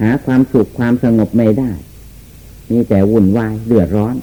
หาความสุขความสงบไม่ได้ มีแต่วุ่นวายเดือดร้อน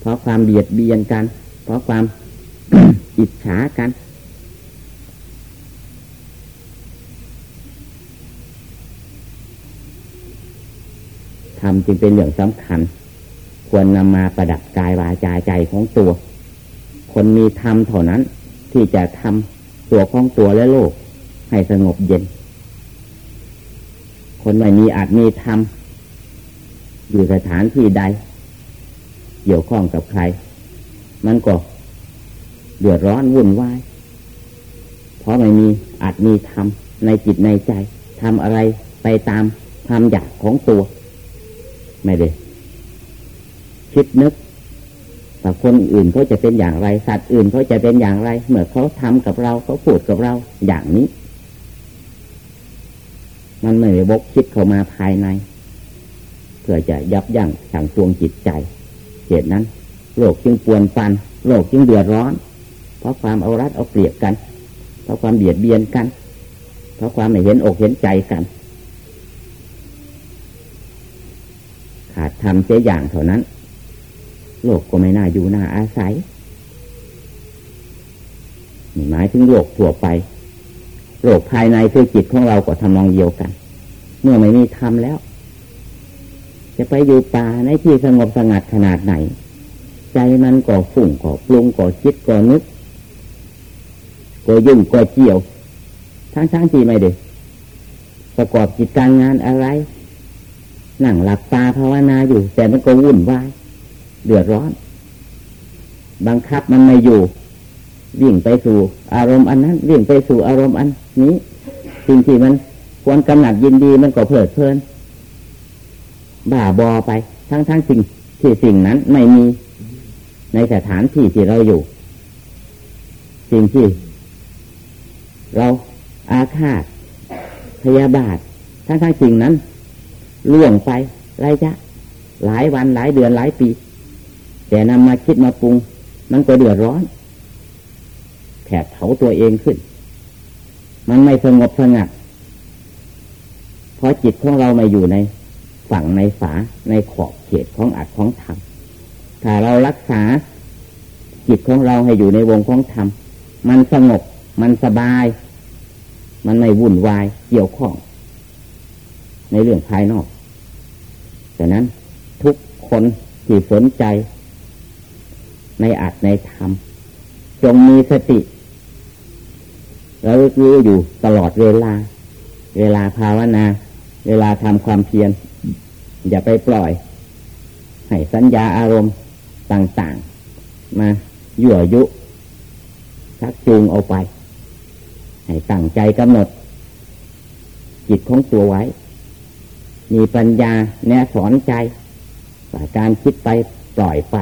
เพราะความเบียดเบียนกัน เพราะความอิจฉากันทำจึงเป็นเรื่องสำคัญ ควรนำมาประดับกายวาจาใจของตัว คนมีธรรมเท่านั้น ที่จะทำตัวของตัวและโลก ให้สงบเย็น คนไม่มีอาจมีธรรมอยู่สถานที่ใด เกี่ยวข้องกับใคร มันก็เดือดร้อนวุ่นวาย เพราะไม่มีอาจมีธรรมในจิตในใจทำอะไรไปตามความอยากของตัว ไม่ได้คิดนึกแต่คนอื่นเขาจะเป็นอย่างไร สัตว์อื่นเขาจะเป็นอย่างไร เมื่อเขาทำกับเราเขาพูดกับเราอย่างนี้ มันไม่ได้บกคิดเข้ามาภายใน เพื่อจะยับยั้งสั่งตวงจิตใจ เหตุนั้น โลกจึงปวนปัน โลกจึงเดือดร้อน เพราะความเอารัดเอาเปรียบกัน เพราะความเบียดเบียนกัน เพราะความไม่เห็นอกเห็นใจกัน ขาดทำเสียอย่างเท่านั้น โลกก็ไม่น่าอยู่น่าอาศัยหมายถึงโลกทั่วไป โลกภายในคือจิตของเราก็ทำนองเดียวกัน เมื่อไม่มีธรรมแล้ว จะไปอยู่ป่าในที่สงบสงัดขนาดไหน ใจมันก็ฝุ่งก็ปรุงก็คิดก็นึกก็ยุ่งก็เกี่ยว ทั้งทั้งที่ไม่ได้ประกอบกิจการงานอะไรนั่งหลับตาภาวนาอยู่ แต่มันก็วุ่นวายเดือดร้อน บังคับมันไม่อยู่ วิ่งไปสู่อารมณ์อันนั้น วิ่งไปสู่อารมณ์อัน นี้ สิ่งที่มันควรกำหนัดยินดีมันก็เพลิดเพลิน บ้าบอไป ทั้งทั้งสิ่งที่สิ่งนั้นไม่มีในสถานที่ที่เราอยู่ สิ่งที่เราอาฆาตพยาบาท ทั้งทั้งสิ่งนั้นล่วงไปไรจะหลายวันหลายเดือนหลายปี แต่นำมาคิดมาปรุง มันก็เดือดร้อนแผดเผาตัวเองขึ้น มันไม่สงบสงัดเพราะจิตของเราไม่อยู่ในฝั่งในฝาในขอบเขตของอัดของธรรมถ้าเรารักษา จิตของเราให้อยู่ในวงของธรรมมันสงบ มันสบาย มันไม่วุ่นวายเกี่ยวข้อง ในเรื่องภายนอกดังนั้นทุกคนที่สนใจ ในอัดในธรรมจงมีสติ แล้วรู้อยู่ตลอดเวลา เวลาภาวนา เวลาทำความเพียรอย่าไปปล่อย ให้สัญญาอารมณ์ต่างๆ มายั่วยุชักจูงเอาไป ให้ตั้งใจกำหนด จิตของตัวไว้ มีปัญญาแนะสอนใจว่าการคิดไปปล่อยไป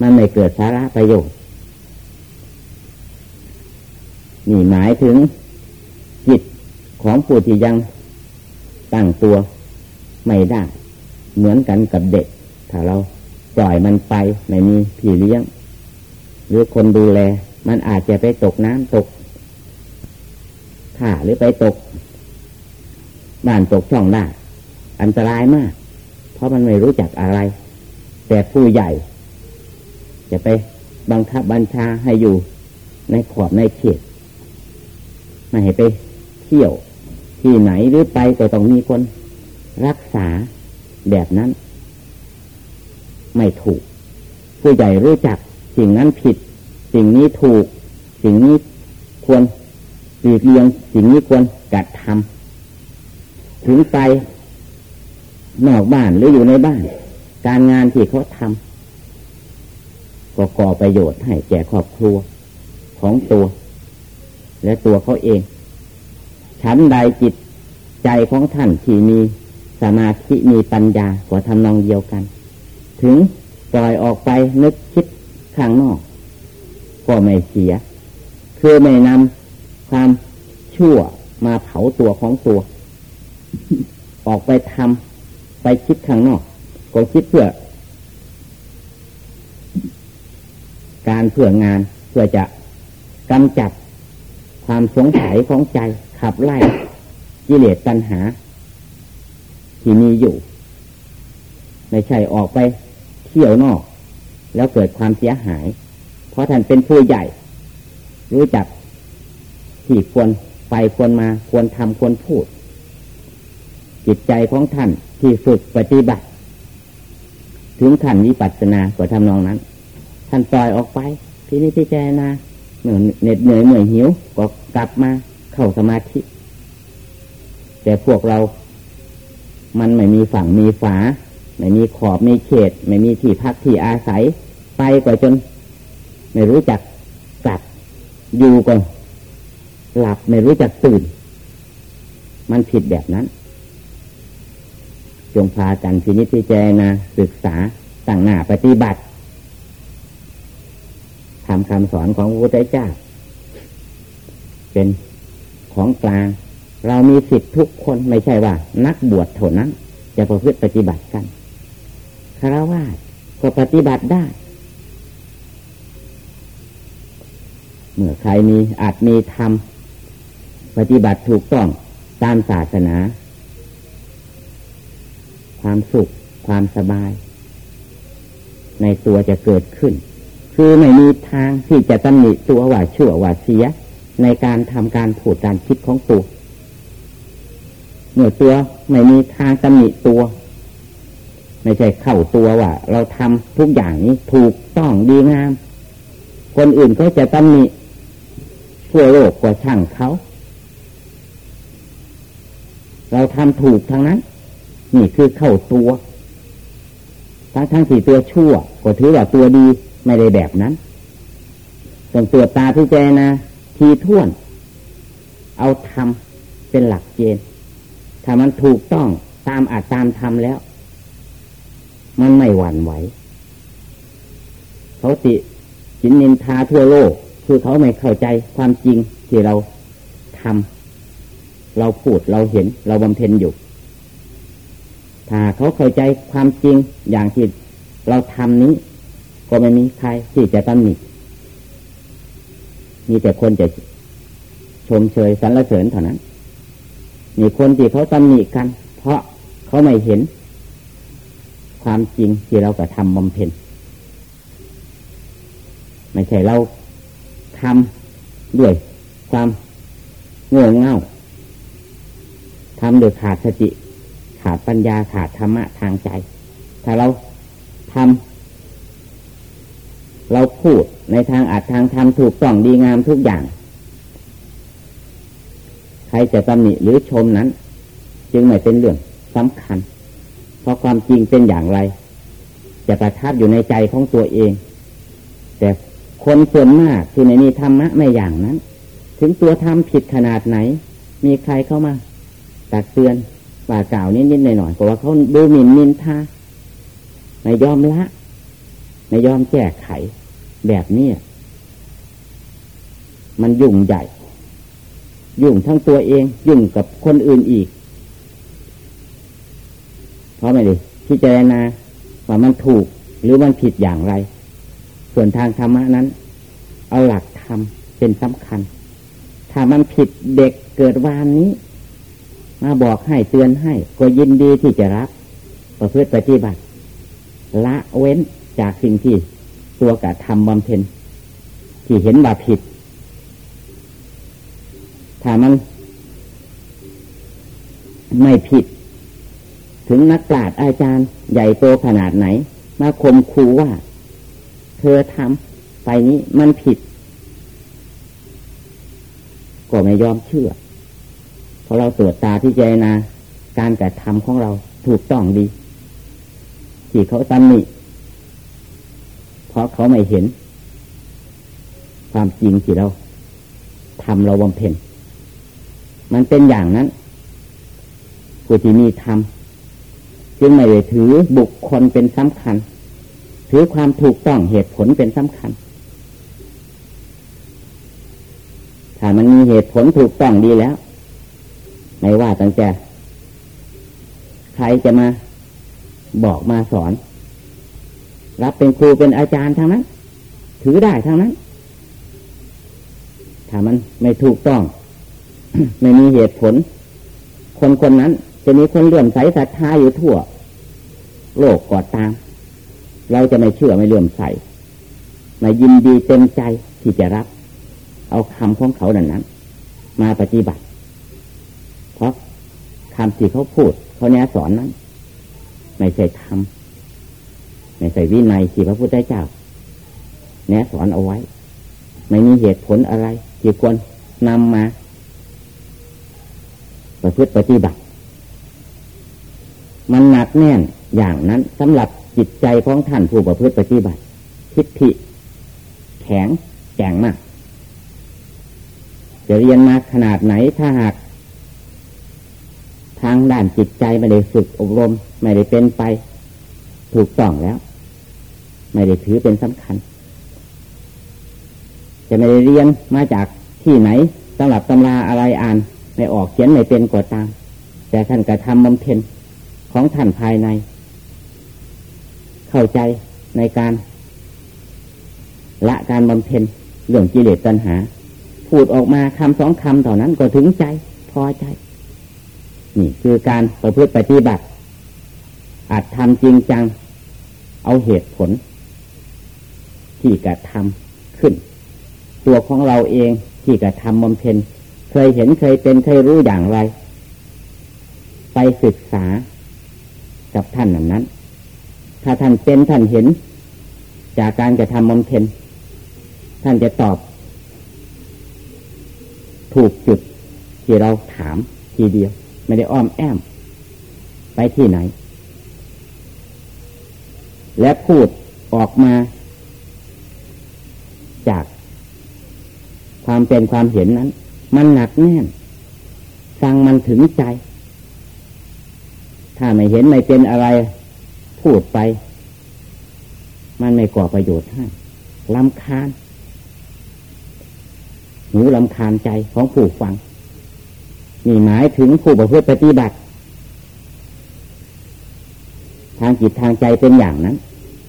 มันไม่เกิดสาระประโยชน์ นี่หมายถึงจิตของผู้ที่ยังตั้งตัวไม่ได้ เหมือนกันกับเด็ก ถ้าเราปล่อยมันไปไม่มีพี่เลี้ยง หรือคนดูแล มันอาจจะไปตกน้ำตกท่าหรือไปตกบ้านตกช่องได้อันตรายมาก เพราะมันไม่รู้จักอะไร แต่ผู้ใหญ่ จะไปบังคับบัญชาให้อยู่ในขอบในเขต ไม่ให้ไปเที่ยวที่ไหนหรือไปก็ต้องมีคนรักษาแบบนั้น ไม่ถูก ผู้ใหญ่รู้จักสิ่งนั้นผิด สิ่งนี้ถูก สิ่งนี้ควรหลีกเลี่ยงสิ่งนี้ควรกัดทำถึงไปนอกบ้านหรืออยู่ในบ้าน การงานที่เขาทำก็ก่อประโยชน์ให้แก่ครอบครัวของตัว และตัวเขาเองฉันใดจิตใจของท่านที่มีสมาธิมีปัญญาก็ทำนองเดียวกัน ถึงปล่อยออกไปนึกคิดข้างนอก ก็ไม่เสีย คือไม่นำความชั่วมาเผาตัวของตัว ออกไปทำไปคิดข้างนอก ก็คิดเพื่อ การเพื่องานเพื่อจะกำจัด ความสงสัยของใจขับไล่กิเลสตัณหา ที่มีอยู่ ไม่ใช่ออกไปเที่ยวนอก แล้วเกิดความเสียหาย เพราะท่านเป็นผู้ใหญ่ รู้จักที่ควรไปควรมาควรทำควรพูด จิตใจของท่านที่ฝึกปฏิบัติ ถึงขั้นวิปัสสนาก็ทำนองนั้น ท่านปล่อยออกไปที่นี่ที่แจนา เหนื่อยเหน็ดเหนื่อยเหนื่อยหิวก็กลับมาเข้าสมาธิ แต่พวกเรา มันไม่มีฝั่งมีฝา ไม่มีขอบมีเขต ไม่มีที่พักที่อาศัย ไปกว่าจน ไม่รู้จักกลับอยู่ก่อนหลับไม่รู้จักตื่น มันผิดแบบนั้นจงพากันพินิจพิจารณาศึกษาต่างหน้าปฏิบัติ ทำคำสอนของพระพุทธเจ้า เป็นของกลาง เรามีสิทธิ์ทุกคนไม่ใช่ว่า นักบวชเท่านั้น จะประพฤติปฏิบัติกันคารวะก็ปฏิบัติได้ เมื่อใครมีอาจมีธรรมปฏิบัติถูกต้องตามศาสนา ความสุขความสบาย ในตัวจะเกิดขึ้น คือไม่มีทางที่จะตำหนิตัวว่าชั่วว่าเสีย ในการทำการผูดการคิดของตัวเมื่อตัวไม่มีทางตำหนิตัว ไม่ใช่เข้าตัวว่า เราทำทุกอย่างนี้ถูกต้องดีงาม คนอื่นก็จะตำหนิทั่วโลกกว่าช่างเขาเราทำถูกทางนั้น นี่คือเข้าตัวทั้งทั้งสี่ตัวชั่วก็ถือว่าตัวดี ไม่ได้แบบนั้นต้องตัวจตาพิจารณาทีท่วน เอาทำเป็นหลักเกณฑ์ถ้ามันถูกต้องตามอาจตามทำแล้ว มันไม่หวั่นไหวเขาติจินนินทาทั่วโลก คือเขาไม่เข้าใจความจริงที่เราทำเราพูดเราเห็นเราบำเพ็ญอยู่ ถ้าเขาเข้าใจความจริงอย่างที่เราทำนี้ ก็ไม่มีใครที่จะตำหนิมีแต่คนจะชมเชยสรรเสริญเท่านั้นมีคนที่เขาตำหนิกัน เพราะเขาไม่เห็น ความจริงที่เรากระทำบำเพ็ญไม่ใช่เราทำด้วยความโง่เง่าทำโดยขาดสติ ขาดปัญญาขาดธรรมะทางใจ ถ้าเราทำ เราพูดในทางอาจทางทำถูกต้องดีงามทุกอย่าง ใครจะตำหนิหรือชมนั้น จึงไม่เป็นเรื่องสำคัญ เพราะความจริงเป็นอย่างไร จะประทับอยู่ในใจของตัวเอง แต่คนส่วนมากที่ในนี้ธรรมะไม่อย่างนั้น ถึงตัวทำผิดขนาดไหน มีใครเข้ามาตักเตือนว่ากล่าวนิดๆหน่อยๆเพราะว่าเขาดูหมิ่นนินทาไม่ยอมละ ไม่ยอมแก้ไข แบบนี้มันยุ่งใหญ่ ยุ่งทั้งตัวเอง ยุ่งกับคนอื่นอีก เพราะไม่ดิพิจารณาว่ามันถูกหรือมันผิดอย่างไร ส่วนทางธรรมะนั้น เอาหลักธรรมเป็นสำคัญ ถ้ามันผิดเด็กเกิดวานนี้ มาบอกให้เตือนให้ ก็ยินดีที่จะรับ ประพฤติปฏิบัติ ละเว้น จากสิ่งที่ตัวกะทำบำเพ็ญที่เห็นว่าผิด ถ้ามันไม่ผิด ถึงนักปราชญ์อาจารย์ ใหญ่โตขนาดไหน มาคมคูว่า เธอทำไปนี้มันผิด ก็ไม่ยอมเชื่อ เพอเราตรวจตาที่เจนาการกระทำของเราถูกต้องดี ที่เขาตำหนิ ราะเขาไม่เห็น ความจริงที่เราทำเราบำเพ็ญมันเป็นอย่างนั้นผู้ที่มีธรรมจึงไม่ได้ถือบุคคลเป็นสำคัญ ถือความถูกต้องเหตุผลเป็นสำคัญ ถ้ามันมีเหตุผลถูกต้องดีแล้ว ไม่ว่าตั้งแต่ใครจะมาบอกมาสอน รับเป็นครูเป็นอาจารย์ทั้งนั้น ถือได้ทั้งนั้น ถ้ามันไม่ถูกต้อง ไม่มีเหตุผล คนคนนั้น จะมีคนเลื่อมใสศรัทธาอยู่ทั่ว โลกกอดตาม เราจะไม่เชื่อไม่เลื่อมใสไม่ยินดีเต็มใจที่จะรับ เอาคำของเขาดังนั้น มาปฏิบัติ เพราะคำที่เขาพูด เขาแนะสอนนั้น ไม่ใช่ธรรม ไม่ใช่วินัยที่พระพุทธเจ้า แนะสอนเอาไว้ ไม่มีเหตุผลอะไรที่ควรนำมาประพฤติปฏิบัติ มันหนักแน่นอย่างนั้นสำหรับจิตใจของท่านผู้ประพฤติปฏิบัติ ทิฏฐิ แข็งแข็งมาก จะเรียนมาขนาดไหนถ้าหาก ทางด้านจิตใจไม่ได้ฝึกอบรม ไม่ได้เป็นไป ถูกต้องแล้ว ไม่ได้ถือเป็นสำคัญ จะไม่ได้เรียนมาจากที่ไหนสำหรับตำราอะไรอ่านไม่ออกเขียนไม่เป็นก็ตาม แต่ท่านกระทำบำเพ็ญของท่านภายใน เข้าใจในการ ละการบำเพ็ญเรื่องกิเลสตัณหา พูดออกมาคำสองคำเท่านั้นก็ถึงใจ พอใจ นี่คือการประพฤติปฏิบัติอาจทำจริงจัง เอาเหตุผล ที่กระทำขึ้น ตัวของเราเองที่กระทำบำเพ็ญเคยเห็นเคยเป็นเคยรู้อย่างไร ไปศึกษากับท่านนั้น ถ้าท่านเป็นท่านเห็น จากการกระทำบำเพ็ญท่านจะตอบ ถูกจุดที่เราถามทีเดียว ไม่ได้อ้อมแอม ไปที่ไหน และพูดออกมา จาก ความเป็นความเห็นนั้น มันหนักแน่นฟังมันถึงใจ ถ้าไม่เห็นไม่เป็นอะไรพูดไป มันไม่ก่อประโยชน์ให้ลำคาญหูลำคาญใจของผู้ฟังนี่หมายถึงผู้ประพฤติปฏิบัติ ทางจิตทางใจเป็นอย่างนั้น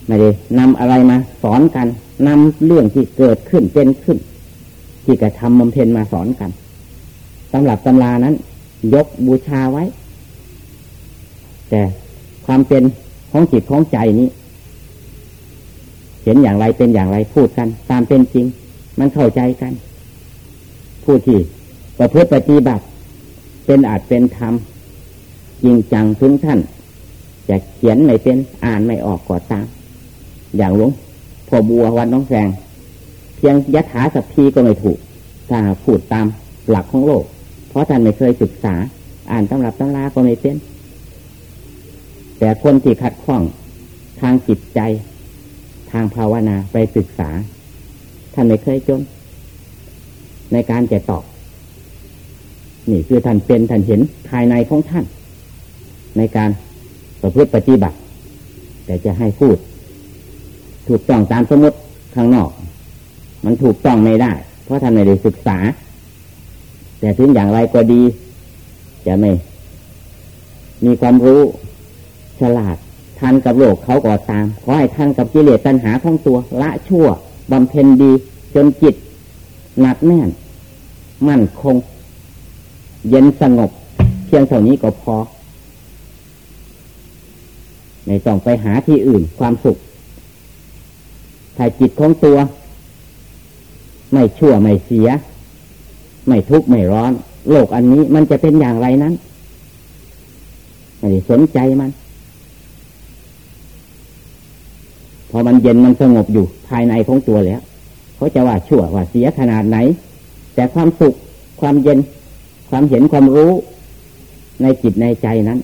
ไม่ได้นำอะไรมาสอนกัน นำเรื่องที่เกิดขึ้นเป็นขึ้น ที่กระทำบำเพ็ญมาสอนกันสำหรับตำรานั้น ยกบูชาไว้ แต่ความเป็นของจิตของใจนี้เห็นอย่างไรเป็นอย่างไรพูดกัน ตามเป็นจริง มันเข้าใจกัน ผู้ที่ประพฤติปฏิบัติ เป็นอาจเป็นธรรมจริงจังถึงท่านจะเขียนไม่เป็นอ่านไม่ออกก็ตาม อย่างหลวง พ่อบัววันน้องแสง เพียงยถาสัพพีก็ไม่ถูกถ้าพูดตามหลักของโลก เพราะท่านไม่เคยศึกษา อ่านตำรับตำราก็ไม่เป็นแต่คนที่ขัดข้องทางจิตใจ ทางภาวนาไปศึกษา ท่านไม่เคยจน ในการจะตอบ นี่คือท่านเป็นท่านเห็นภายในของท่าน ในการประพฤติปฏิบัติ แต่จะให้พูด ถูกต้องตามสมมติข้างนอก มันถูกต้องไม่ได้ เพราะท่านไม่ได้ศึกษา แต่ถึงอย่างไรก็ดี จะไม่ มีความรู้ฉลาดทันกับโลกเขาก็ตาม ขอให้ทันกับกิเลสตัณหาของตัวละชั่วบำเพ็ญดี จนจิตหนักแน่น มั่นคง เย็นสงบ เพียงเท่านี้ก็พอ ไม่ต้องไปหาที่อื่นความสุข ถ้าจิตของตัว ไม่ชั่วไม่เสีย ไม่ทุกข์ไม่ร้อน โลกอันนี้มันจะเป็นอย่างไรนั้นไม่สนใจมัน พอมันเย็นมันสงบอยู่ภายในของตัวแล้วเขาจะว่าชั่วว่าเสียขนาดไหน แต่ความสุขความเย็น ความเห็นความรู้ ในจิตในใจนั้น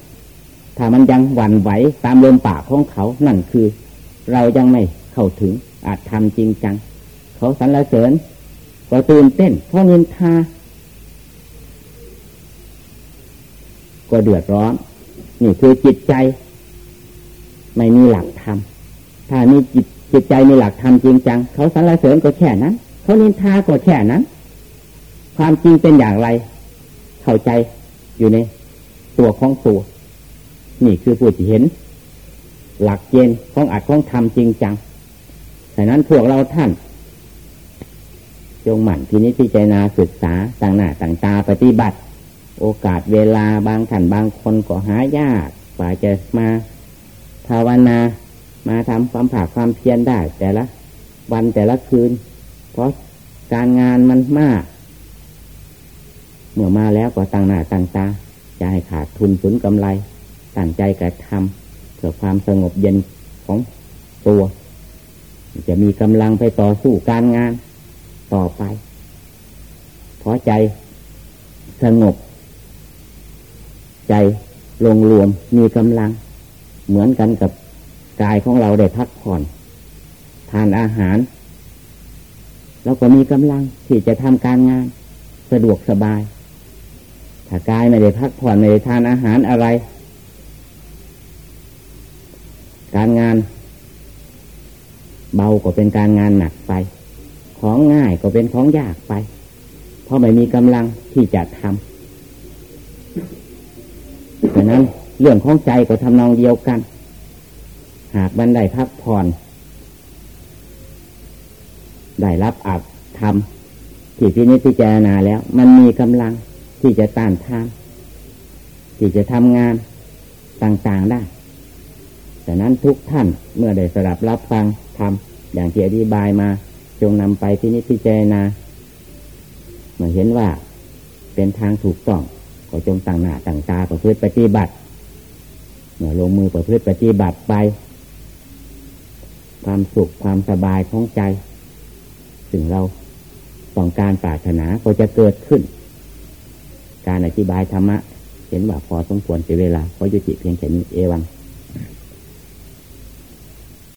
ถ้ามันยังหวั่นไหวตามลมปากของเขานั่นคือ เรายังไม่เข้าถึง อาจทำจริงจัง เขาสรรเสริญก็ตื่นเต้นเพราะเงินทาก็เดือดร้อน นี่คือจิตใจ ไม่มีหลักธรรมถ้ามีจิตจิตใจมีหลักธรรมจริงจัง เขาสรรเสริญก็แค่นั้นเขานินทาก็แค่นั้น ความจริงเป็นอย่างไร เข้าใจอยู่ในตัวของตัว นี่คือผู้ที่เห็น หลักเกณฑ์ของอัดของธรรมจริงจัง แต่นั้นพวกเราท่าน จงหมั่นที่นี้พิจารณาศึกษาต่างหน้าต่างตาปฏิบัติ โอกาสเวลาบางขันบางคนก็หายากกว่าจะมาภาวนามาทำความผาความเพียรได้ แต่ละ วันแต่ละคืน เพราะการงานมันมาก เมื่อมาแล้วก็ตั้งหน้าตั้งตาจะให้ขาดทุนสุนกำไรตั้งใจกระทำเพื่อความสงบเย็นของตัว จะมีกำลังไปต่อสู้การงานต่อไปเพราะใจสงบ ใจลงรวมมีกำลัง เหมือนกันกับกายของเราได้พักผ่อน ทานอาหารเราก็มีกำลังที่จะทำการงาน สะดวกสบาย ถ้ากายไม่ได้พักผ่อนไม่ได้ทานอาหารอะไร การงาน เบาก็เป็นการงานหนักไป ของง่ายก็เป็นของยากไป เพราะไม่มีกำลังที่จะทำดังนั้น เรื่องของใจก็ทำนองเดียวกัน หากบันได้พักผ่อน ได้รับอัดทำที่พินิจพิจารณาแล้ว มันมีกำลังที่จะต้านทาน ที่จะทำงานต่างๆได้แต่นั้นทุกท่านเมื่อได้สดับรับฟัง ทำอย่างที่อธิบายมา จงนำไปพินิจพิจารณาเมื่อเห็นว่าเป็นทางถูกต้อง ก็จงต่างหน้าต่างตาประพฤติปฏิบัติ เมื่อลงมือประพฤติปฏิบัติไป ความสุขความสบายของใจถึงเราต้องการปรารถนาก็จะเกิดขึ้น การอธิบายธรรมะ เห็นว่าพอสมควรเสียเวลา เพราะยุติเพียงแค่นี้เอวัง